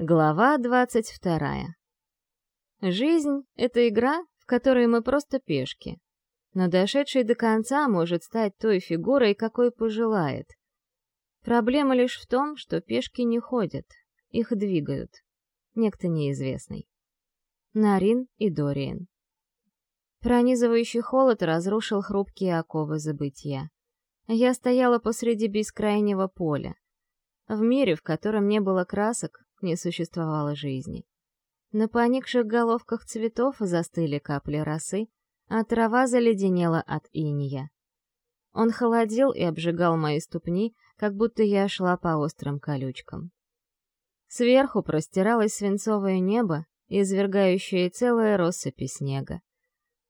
Глава двадцать вторая. Жизнь — это игра, в которой мы просто пешки. Но дошедший до конца может стать той фигурой, какой пожелает. Проблема лишь в том, что пешки не ходят, их двигают. Некто неизвестный. Нарин и Дориен. Пронизывающий холод разрушил хрупкие оковы забытия. Я стояла посреди бескрайнего поля. В мире, в котором не было красок, не существовало жизни. На поникших головках цветов застыли капли росы, а трава заледенела от иния. Он холодил и обжигал мои ступни, как будто я шла по острым колючкам. Сверху простиралось свинцовое небо, извергающее целое россыпи снега.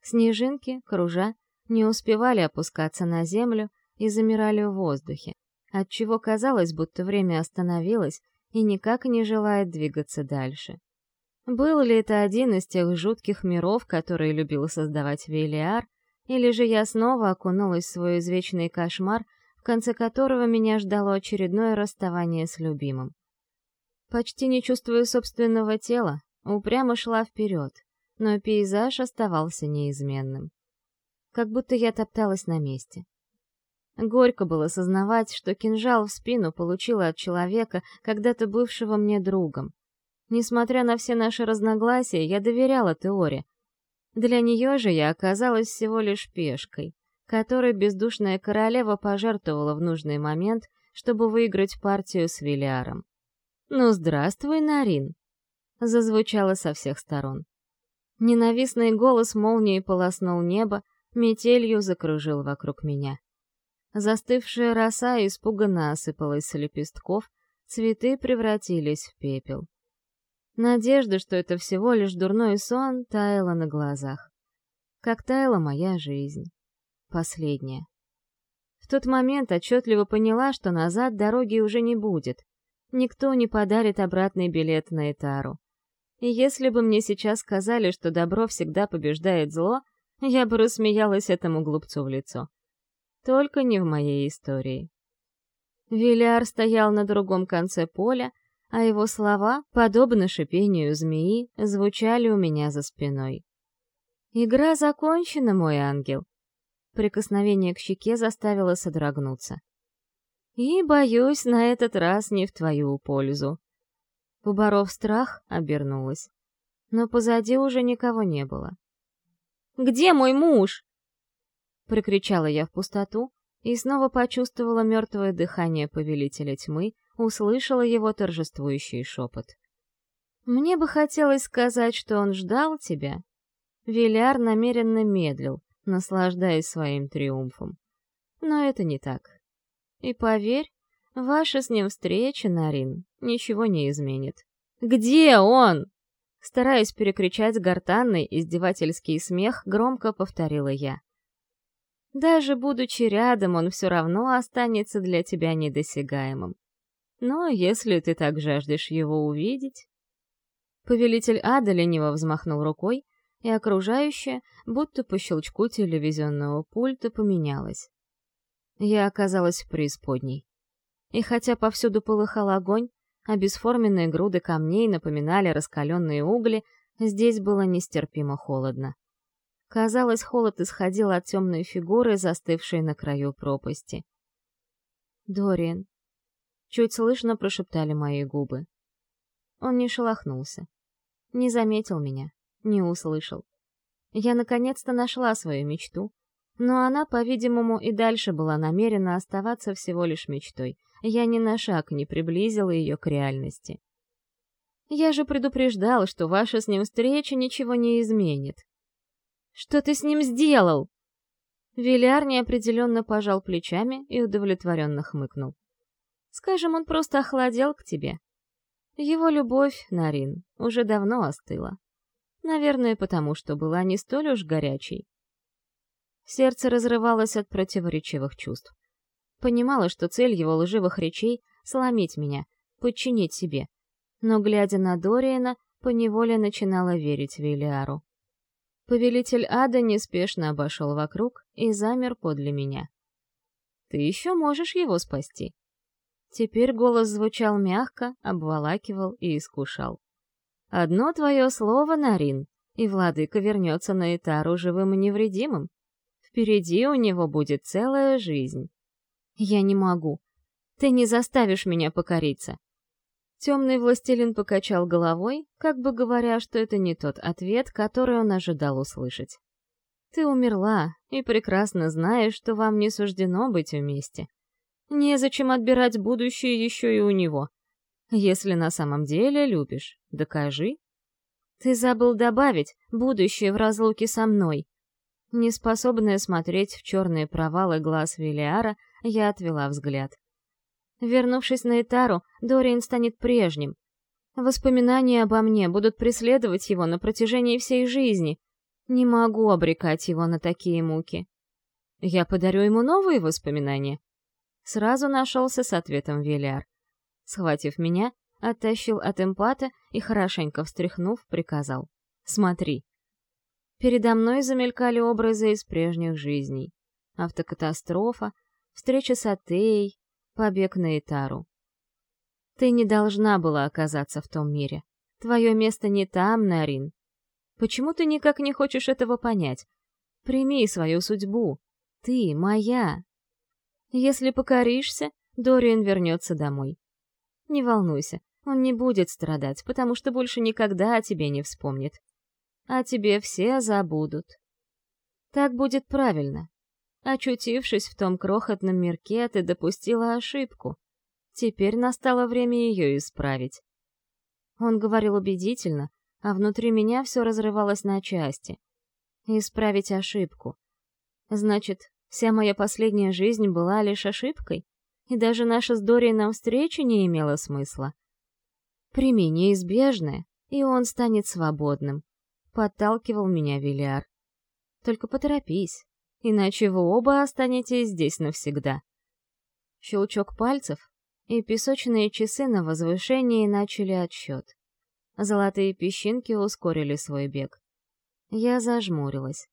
Снежинки, кружа, не успевали опускаться на землю и замирали в воздухе, отчего казалось, будто время остановилось и никак не желает двигаться дальше. Был ли это один из тех жутких миров, которые любил создавать Велиар, или же я снова окунулась в свой извечный кошмар, в конце которого меня ждало очередное расставание с любимым. Почти не чувствуя собственного тела, упрямо шла вперед, но пейзаж оставался неизменным. Как будто я топталась на месте. Горько было сознавать, что кинжал в спину получила от человека, когда-то бывшего мне другом. Несмотря на все наши разногласия, я доверяла Теоре. Для нее же я оказалась всего лишь пешкой, которой бездушная королева пожертвовала в нужный момент, чтобы выиграть партию с Вилиаром. «Ну, здравствуй, Нарин!» зазвучало со всех сторон. Ненавистный голос молнией полоснул небо, метелью закружил вокруг меня. Застывшая роса испуганно осыпалась с лепестков, цветы превратились в пепел. Надежда, что это всего лишь дурной сон, таяла на глазах. Как таяла моя жизнь. Последняя. В тот момент отчетливо поняла, что назад дороги уже не будет. Никто не подарит обратный билет на Этару. И если бы мне сейчас сказали, что добро всегда побеждает зло, я бы рассмеялась этому глупцу в лицо. Только не в моей истории. Виляр стоял на другом конце поля, а его слова, подобно шипению змеи, звучали у меня за спиной. «Игра закончена, мой ангел!» Прикосновение к щеке заставило содрогнуться. «И, боюсь, на этот раз не в твою пользу». Поборов страх, обернулась. Но позади уже никого не было. «Где мой муж?» Прокричала я в пустоту и снова почувствовала мертвое дыхание повелителя тьмы, услышала его торжествующий шепот. «Мне бы хотелось сказать, что он ждал тебя». Виляр намеренно медлил, наслаждаясь своим триумфом. Но это не так. И поверь, ваша с ним встреча, Нарин, ничего не изменит. «Где он?» Стараясь перекричать гортанный издевательский смех, громко повторила я. Даже будучи рядом, он все равно останется для тебя недосягаемым. Но если ты так жаждешь его увидеть... Повелитель ада лениво взмахнул рукой, и окружающее, будто по щелчку телевизионного пульта, поменялось. Я оказалась в преисподней. И хотя повсюду полыхал огонь, а бесформенные груды камней напоминали раскаленные угли, здесь было нестерпимо холодно. Казалось, холод исходил от темной фигуры, застывшей на краю пропасти. «Дориан», — чуть слышно прошептали мои губы. Он не шелохнулся, не заметил меня, не услышал. Я наконец-то нашла свою мечту, но она, по-видимому, и дальше была намерена оставаться всего лишь мечтой. Я ни на шаг не приблизила ее к реальности. Я же предупреждал, что ваша с ним встреча ничего не изменит. Что ты с ним сделал?» Виляр неопределенно пожал плечами и удовлетворенно хмыкнул. «Скажем, он просто охладел к тебе. Его любовь, Нарин, уже давно остыла. Наверное, потому что была не столь уж горячей. Сердце разрывалось от противоречивых чувств. Понимала, что цель его лживых речей — сломить меня, подчинить себе. Но, глядя на Дориена, поневоле начинала верить Вилиару. Повелитель ада неспешно обошел вокруг и замер подле меня. «Ты еще можешь его спасти», — Теперь голос звучал мягко, обволакивал и искушал. «Одно твое слово, Нарин, и владыка вернется на Итару живым и невредимым. Впереди у него будет целая жизнь». «Я не могу. Ты не заставишь меня покориться». Темный властелин покачал головой, как бы говоря, что это не тот ответ, который он ожидал услышать. «Ты умерла, и прекрасно знаешь, что вам не суждено быть вместе. Незачем отбирать будущее еще и у него. Если на самом деле любишь, докажи. Ты забыл добавить будущее в разлуке со мной. Неспособная смотреть в черные провалы глаз Велиара, я отвела взгляд. Вернувшись на Этару, Дориан станет прежним. Воспоминания обо мне будут преследовать его на протяжении всей жизни. Не могу обрекать его на такие муки. Я подарю ему новые воспоминания. Сразу нашелся с ответом Велиар. Схватив меня, оттащил от эмпата и, хорошенько встряхнув, приказал. «Смотри». Передо мной замелькали образы из прежних жизней. Автокатастрофа, встреча с Атеей, побег на Итару. Ты не должна была оказаться в том мире. Твое место не там, Нарин. Почему ты никак не хочешь этого понять? Прими свою судьбу. Ты моя. Если покоришься, Дориан вернется домой. Не волнуйся, он не будет страдать, потому что больше никогда о тебе не вспомнит. А тебе все забудут. Так будет правильно. Очутившись в том крохотном мирке, ты допустила ошибку. Теперь настало время ее исправить. Он говорил убедительно, а внутри меня все разрывалось на части. Исправить ошибку. Значит, Вся моя последняя жизнь была лишь ошибкой, и даже наша с Дорианом встреча не имела смысла. Прими неизбежное, и он станет свободным. Подталкивал меня Вильяр. Только поторопись, иначе вы оба останетесь здесь навсегда. Щелчок пальцев, и песочные часы на возвышении начали отсчет. Золотые песчинки ускорили свой бег. Я зажмурилась.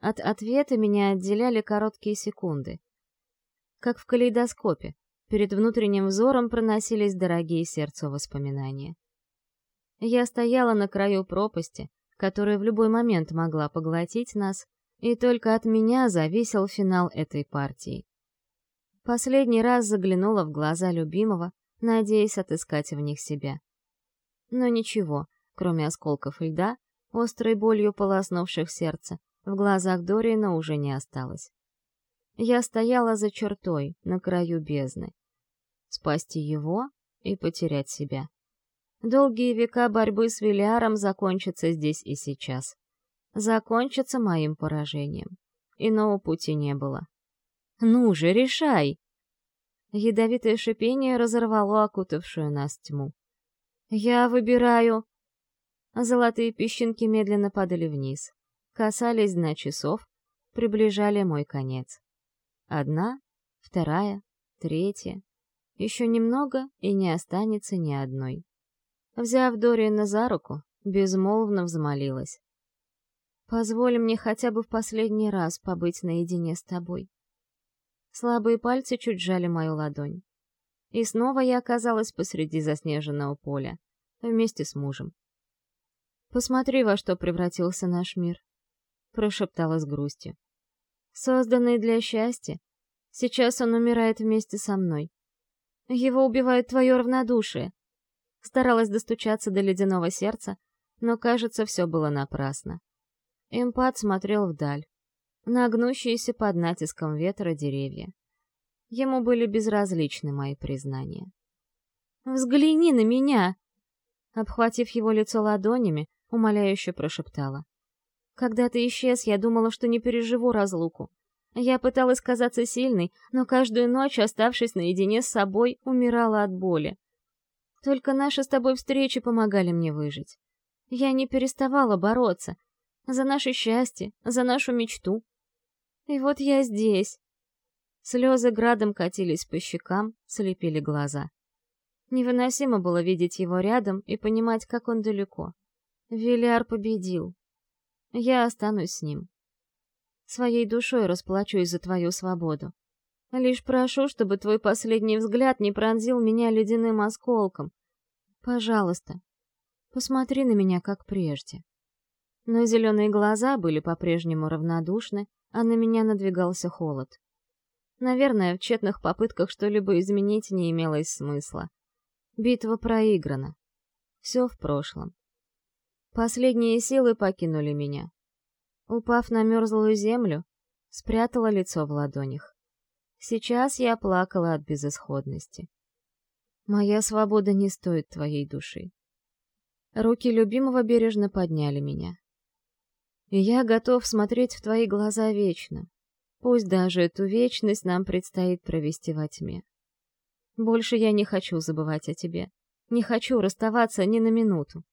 От ответа меня отделяли короткие секунды. Как в калейдоскопе, перед внутренним взором проносились дорогие сердцу воспоминания. Я стояла на краю пропасти, которая в любой момент могла поглотить нас, и только от меня зависел финал этой партии. Последний раз заглянула в глаза любимого, надеясь отыскать в них себя. Но ничего, кроме осколков льда, острой болью полоснувших сердце, в глазах Дориана уже не осталось. Я стояла за чертой, на краю бездны. Спасти его и потерять себя. Долгие века борьбы с Вилиаром закончатся здесь и сейчас. Закончатся моим поражением. Иного пути не было. «Ну же, решай!» Ядовитое шипение разорвало окутавшую нас тьму. «Я выбираю...» Золотые песчинки медленно падали вниз касались дна часов, приближали мой конец. Одна, вторая, третья. Еще немного, и не останется ни одной. Взяв Дориана за руку, безмолвно взмолилась. «Позволь мне хотя бы в последний раз побыть наедине с тобой». Слабые пальцы чуть сжали мою ладонь. И снова я оказалась посреди заснеженного поля, вместе с мужем. Посмотри, во что превратился наш мир прошептала с грустью. Созданный для счастья, сейчас он умирает вместе со мной. Его убивает твое равнодушие. Старалась достучаться до ледяного сердца, но, кажется, все было напрасно. Эмпат смотрел вдаль, на под натиском ветра деревья. Ему были безразличны мои признания. «Взгляни на меня!» Обхватив его лицо ладонями, умоляюще прошептала. Когда ты исчез, я думала, что не переживу разлуку. Я пыталась казаться сильной, но каждую ночь, оставшись наедине с собой, умирала от боли. Только наши с тобой встречи помогали мне выжить. Я не переставала бороться. За наше счастье, за нашу мечту. И вот я здесь. Слезы градом катились по щекам, слепили глаза. Невыносимо было видеть его рядом и понимать, как он далеко. Вильяр победил, я останусь с ним. Своей душой расплачусь за твою свободу. Лишь прошу, чтобы твой последний взгляд не пронзил меня ледяным осколком. Пожалуйста, посмотри на меня, как прежде. Но зеленые глаза были по-прежнему равнодушны, а на меня надвигался холод. Наверное, в тщетных попытках что-либо изменить не имелось смысла. Битва проиграна. Все в прошлом. Последние силы покинули меня. Упав на мерзлую землю, спрятала лицо в ладонях. Сейчас я плакала от безысходности. Моя свобода не стоит твоей души. Руки любимого бережно подняли меня. Я готов смотреть в твои глаза вечно. Пусть даже эту вечность нам предстоит провести во тьме. Больше я не хочу забывать о тебе. Не хочу расставаться ни на минуту.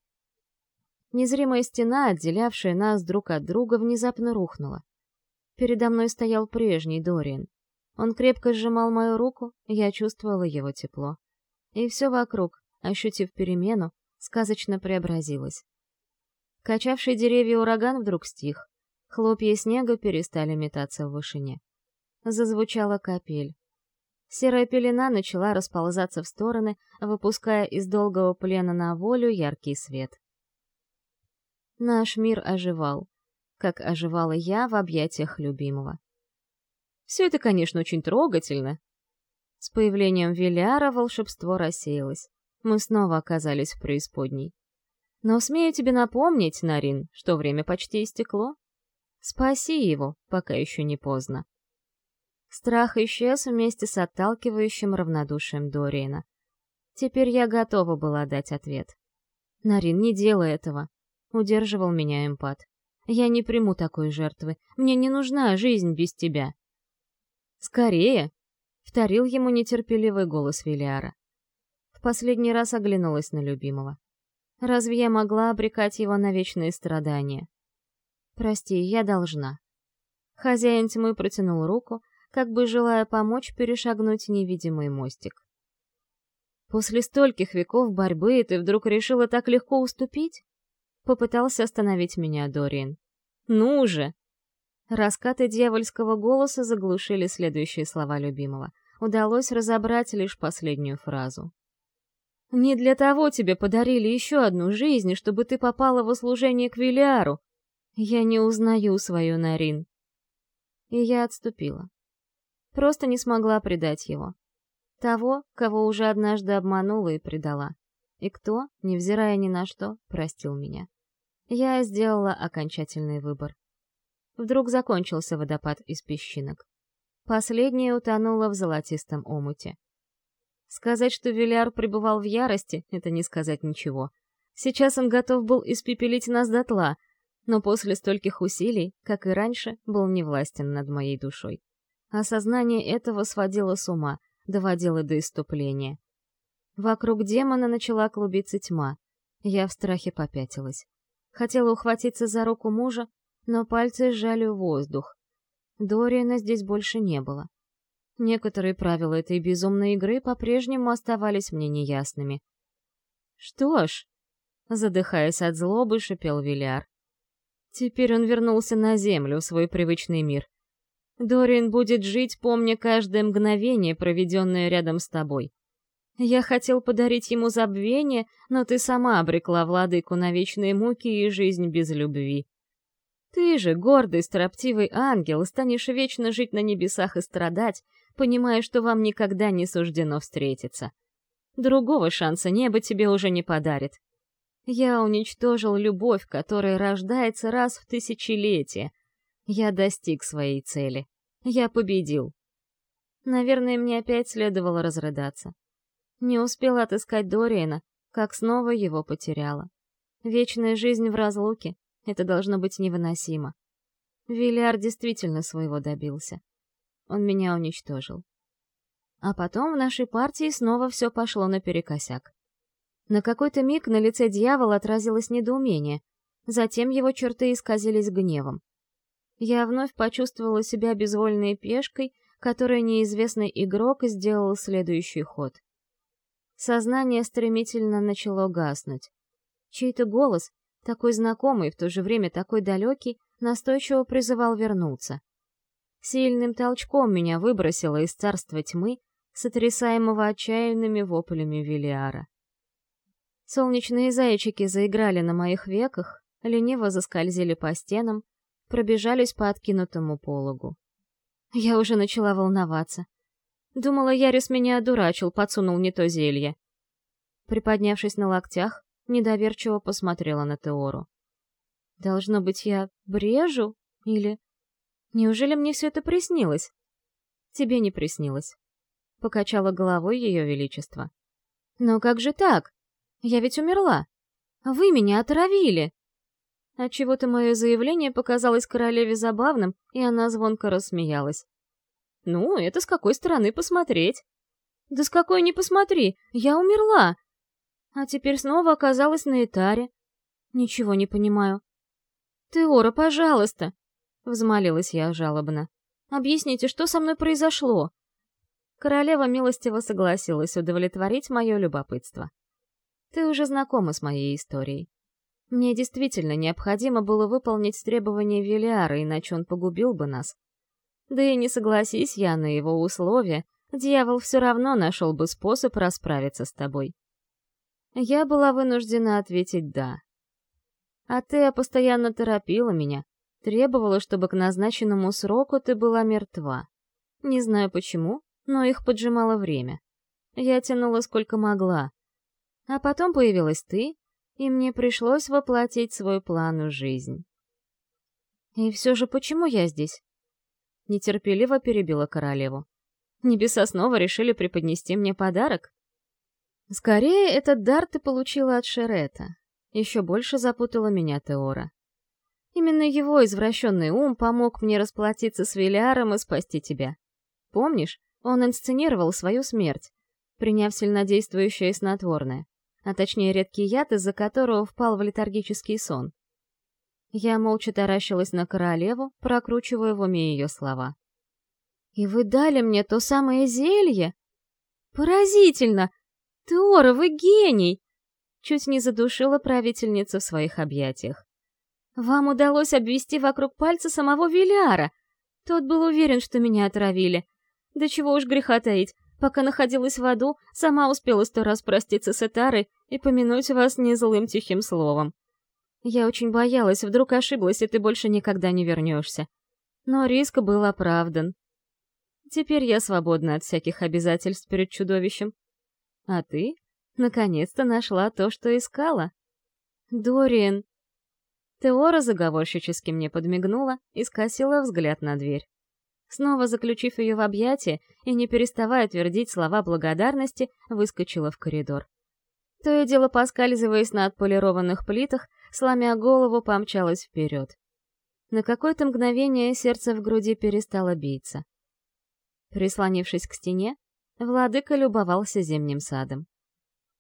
Незримая стена, отделявшая нас друг от друга, внезапно рухнула. Передо мной стоял прежний Дориан. Он крепко сжимал мою руку, я чувствовала его тепло. И все вокруг, ощутив перемену, сказочно преобразилось. Качавший деревья ураган вдруг стих. Хлопья снега перестали метаться в вышине. Зазвучала капель. Серая пелена начала расползаться в стороны, выпуская из долгого плена на волю яркий свет. Наш мир оживал, как оживала я в объятиях любимого. Все это, конечно, очень трогательно. С появлением Велиара волшебство рассеялось. Мы снова оказались в преисподней. Но смею тебе напомнить, Нарин, что время почти истекло. Спаси его, пока еще не поздно. Страх исчез вместе с отталкивающим равнодушием Дориена. Теперь я готова была дать ответ. «Нарин, не делай этого», — удерживал меня эмпат. «Я не приму такой жертвы. Мне не нужна жизнь без тебя». «Скорее!» — вторил ему нетерпеливый голос Велиара. В последний раз оглянулась на любимого. Разве я могла обрекать его на вечные страдания? Прости, я должна. Хозяин тьмы протянул руку, как бы желая помочь перешагнуть невидимый мостик. После стольких веков борьбы ты вдруг решила так легко уступить? Попытался остановить меня Дориан. Ну же! Раскаты дьявольского голоса заглушили следующие слова любимого. Удалось разобрать лишь последнюю фразу. «Не для того тебе подарили еще одну жизнь, чтобы ты попала в услужение к Вилиару. Я не узнаю свою Нарин». И я отступила. Просто не смогла предать его. Того, кого уже однажды обманула и предала. И кто, невзирая ни на что, простил меня. Я сделала окончательный выбор. Вдруг закончился водопад из песчинок. Последняя утонула в золотистом омуте. Сказать, что Виляр пребывал в ярости, это не сказать ничего. Сейчас он готов был испепелить нас дотла, но после стольких усилий, как и раньше, был невластен над моей душой. Осознание этого сводило с ума, доводило до иступления. Вокруг демона начала клубиться тьма. Я в страхе попятилась. Хотела ухватиться за руку мужа, но пальцы сжали воздух. Дориана здесь больше не было. Некоторые правила этой безумной игры по-прежнему оставались мне неясными. «Что ж», — задыхаясь от злобы, шепел Виляр. Теперь он вернулся на землю, в свой привычный мир. Дориан будет жить, помня каждое мгновение, проведенное рядом с тобой. Я хотел подарить ему забвение, но ты сама обрекла владыку на вечные муки и жизнь без любви. Ты же, гордый, строптивый ангел, станешь вечно жить на небесах и страдать, понимая, что вам никогда не суждено встретиться. Другого шанса небо тебе уже не подарит. Я уничтожил любовь, которая рождается раз в тысячелетие. Я достиг своей цели. Я победил. Наверное, мне опять следовало разрыдаться. Не успела отыскать Дориена, как снова его потеряла. Вечная жизнь в разлуке это должно быть невыносимо. Вильяр действительно своего добился. Он меня уничтожил. А потом в нашей партии снова все пошло наперекосяк. На какой-то миг на лице дьявола отразилось недоумение, затем его черты исказились гневом. Я вновь почувствовала себя безвольной пешкой, которой неизвестный игрок сделал следующий ход. Сознание стремительно начало гаснуть. Чей-то голос, такой знакомый, в то же время такой далекий, настойчиво призывал вернуться. Сильным толчком меня выбросило из царства тьмы, сотрясаемого отчаянными воплями Велиара. Солнечные зайчики заиграли на моих веках, лениво заскользили по стенам, пробежались по откинутому пологу. Я уже начала волноваться. Думала, Ярис меня одурачил, подсунул не то зелье. Приподнявшись на локтях, недоверчиво посмотрела на Теору. Должно быть, я брежу? Или... Неужели мне все это приснилось? Тебе не приснилось. Покачала головой ее величество. Но как же так? Я ведь умерла. Вы меня отравили. Отчего-то мое заявление показалось королеве забавным, и она звонко рассмеялась. «Ну, это с какой стороны посмотреть?» «Да с какой не посмотри, я умерла!» А теперь снова оказалась на Этаре. Ничего не понимаю. «Теора, пожалуйста!» — взмолилась я жалобно. «Объясните, что со мной произошло?» Королева милостиво согласилась удовлетворить мое любопытство. «Ты уже знакома с моей историей. Мне действительно необходимо было выполнить требования Велиара, иначе он погубил бы нас. Да и не согласись я на его условия, дьявол все равно нашел бы способ расправиться с тобой. Я была вынуждена ответить «да». А ты постоянно торопила меня, требовала, чтобы к назначенному сроку ты была мертва. Не знаю почему, но их поджимало время. Я тянула сколько могла. А потом появилась ты, и мне пришлось воплотить свой план в жизнь. И все же почему я здесь? Нетерпеливо перебила королеву. Небеса снова решили преподнести мне подарок? Скорее, этот дар ты получила от Шерета. Еще больше запутала меня Теора. Именно его извращенный ум помог мне расплатиться с Велиаром и спасти тебя. Помнишь, он инсценировал свою смерть, приняв сильнодействующее снотворное а точнее редкий яд, из-за которого впал в летаргический сон. Я молча таращилась на королеву, прокручивая в уме ее слова. «И вы дали мне то самое зелье? Поразительно! Теора, вы гений!» Чуть не задушила правительница в своих объятиях. «Вам удалось обвести вокруг пальца самого Виляра. Тот был уверен, что меня отравили. Да чего уж греха таить, Пока находилась в аду, сама успела сто раз проститься с Этарой и помянуть вас незлым тихим словом. Я очень боялась, вдруг ошиблась, и ты больше никогда не вернешься. Но риск был оправдан. Теперь я свободна от всяких обязательств перед чудовищем. А ты, наконец-то, нашла то, что искала. Дориан. Теора заговорщически мне подмигнула и скосила взгляд на дверь. Снова заключив ее в объятия и не переставая твердить слова благодарности, выскочила в коридор. То и дело поскальзываясь на отполированных плитах, сломя голову, помчалась вперед. На какое-то мгновение сердце в груди перестало биться. Прислонившись к стене, владыка любовался зимним садом.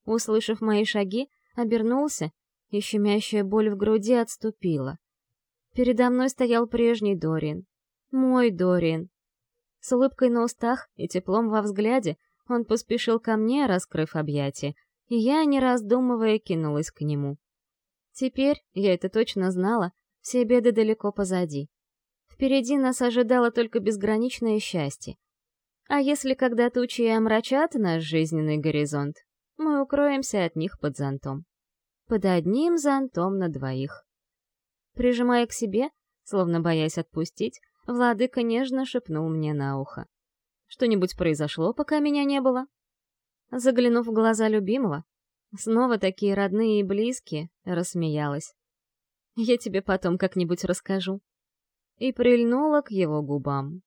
Услышав мои шаги, обернулся, и щемящая боль в груди отступила. Передо мной стоял прежний Дорин, мой Дориан. С улыбкой на устах и теплом во взгляде он поспешил ко мне, раскрыв объятия, и я, не раздумывая, кинулась к нему. Теперь, я это точно знала, все беды далеко позади. Впереди нас ожидало только безграничное счастье. А если когда тучи омрачат наш жизненный горизонт, мы укроемся от них под зонтом. Под одним зонтом на двоих. Прижимая к себе, словно боясь отпустить, Владыка нежно шепнул мне на ухо. Что-нибудь произошло, пока меня не было? Заглянув в глаза любимого, снова такие родные и близкие, рассмеялась. Я тебе потом как-нибудь расскажу. И прильнула к его губам.